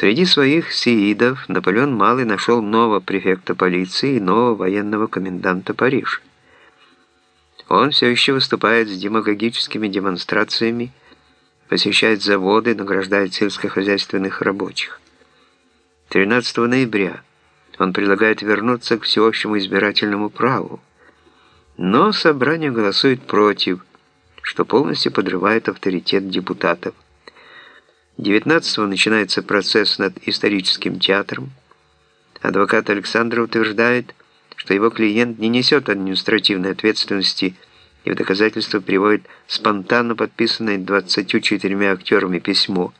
Среди своих сиидов Наполеон Малый нашел нового префекта полиции и нового военного коменданта Парижа. Он все еще выступает с демагогическими демонстрациями, посещает заводы, награждает сельскохозяйственных рабочих. 13 ноября он предлагает вернуться к всеобщему избирательному праву, но собрание голосует против, что полностью подрывает авторитет депутатов. 19-го начинается процесс над историческим театром. Адвокат Александр утверждает, что его клиент не несет административной ответственности и в доказательство приводит спонтанно подписанное 24 актерами письмо,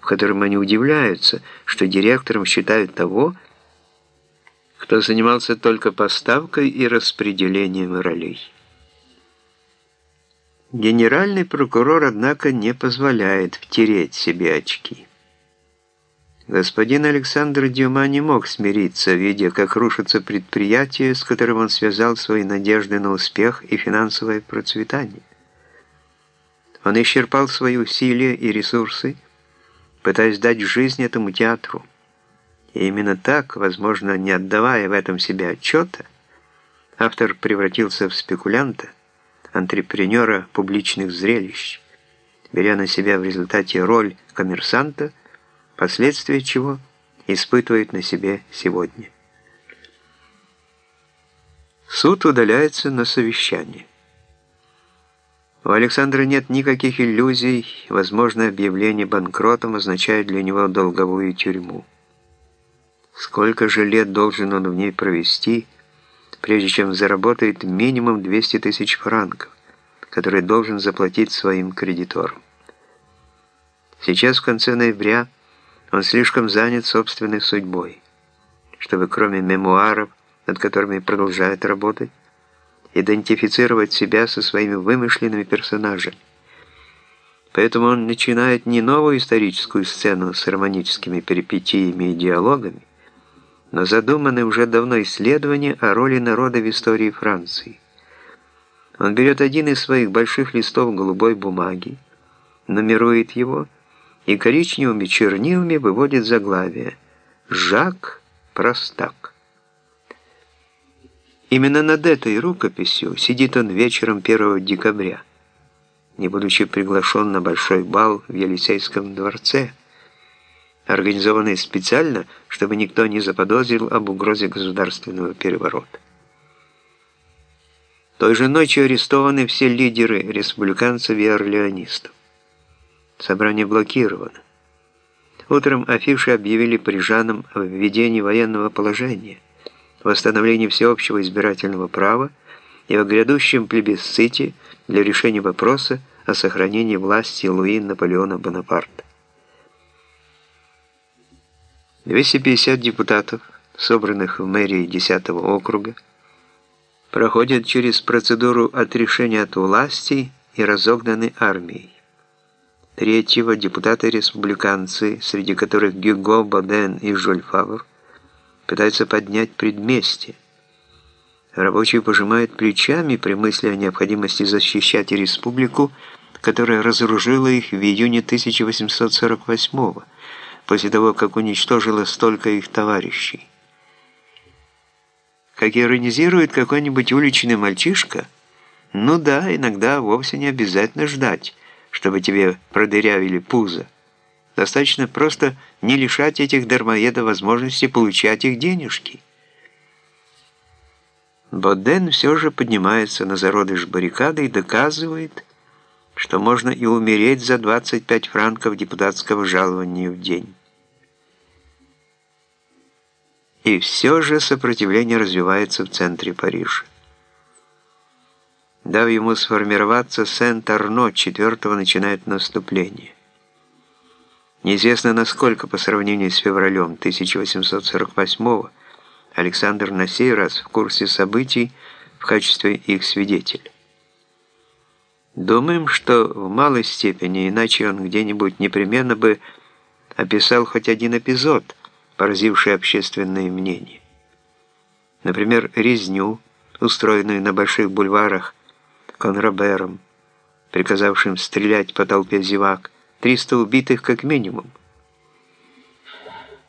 в котором они удивляются, что директором считают того, кто занимался только поставкой и распределением ролей. Генеральный прокурор, однако, не позволяет втереть себе очки. Господин Александр Дюма не мог смириться, видя, как рушится предприятие, с которым он связал свои надежды на успех и финансовое процветание. Он исчерпал свои усилия и ресурсы, пытаясь дать жизнь этому театру. И именно так, возможно, не отдавая в этом себе отчета, автор превратился в спекулянта, антрепренера публичных зрелищ, беря на себя в результате роль коммерсанта – последствия чего испытывает на себе сегодня. Суд удаляется на совещание. У Александра нет никаких иллюзий, возможно, объявление банкротом означает для него долговую тюрьму. Сколько же лет должен он в ней провести, прежде чем заработает минимум 200 тысяч франков, которые должен заплатить своим кредиторам. Сейчас, в конце ноября, он слишком занят собственной судьбой, чтобы кроме мемуаров, над которыми продолжает работать, идентифицировать себя со своими вымышленными персонажами. Поэтому он начинает не новую историческую сцену с романическими перипетиями и диалогами, но задуманное уже давно исследование о роли народа в истории Франции. Он берет один из своих больших листов голубой бумаги, нумерует его и коричневыми чернилами выводит заглавие «Жак Простак». Именно над этой рукописью сидит он вечером 1 декабря, не будучи приглашен на большой бал в Елисейском дворце, организованный специально, чтобы никто не заподозрил об угрозе государственного переворота. Той же ночью арестованы все лидеры республиканцев и орлеонистов. Собрание блокировано. Утром афиши объявили парижанам о введении военного положения, восстановлении всеобщего избирательного права и о грядущем плебисците для решения вопроса о сохранении власти Луи Наполеона Бонапарта. 250 депутатов, собранных в мэрии 10 округа, проходят через процедуру отрешения от власти и разогнаны армией. Третьего депутаты-республиканцы, среди которых Гюго, Боден и Жюль Фавр, пытаются поднять предместье. Рабочие пожимают плечами при мысли о необходимости защищать республику, которая разоружила их в июне 1848 после того, как уничтожила столько их товарищей. Как иронизирует какой-нибудь уличный мальчишка, ну да, иногда вовсе не обязательно ждать, чтобы тебе продырявили пузо. Достаточно просто не лишать этих дармоедов возможности получать их денежки. Боден все же поднимается на зародыш баррикады и доказывает, что можно и умереть за 25 франков депутатского жалования в день. И все же сопротивление развивается в центре Парижа дав ему сформироваться, Сент-Арно 4 начинает наступление. Неизвестно, насколько по сравнению с февралем 1848 Александр на сей раз в курсе событий в качестве их свидетеля. Думаем, что в малой степени, иначе он где-нибудь непременно бы описал хоть один эпизод, поразивший общественное мнение. Например, резню, устроенную на больших бульварах Конрабером, приказавшим стрелять по толпе зевак, 300 убитых как минимум –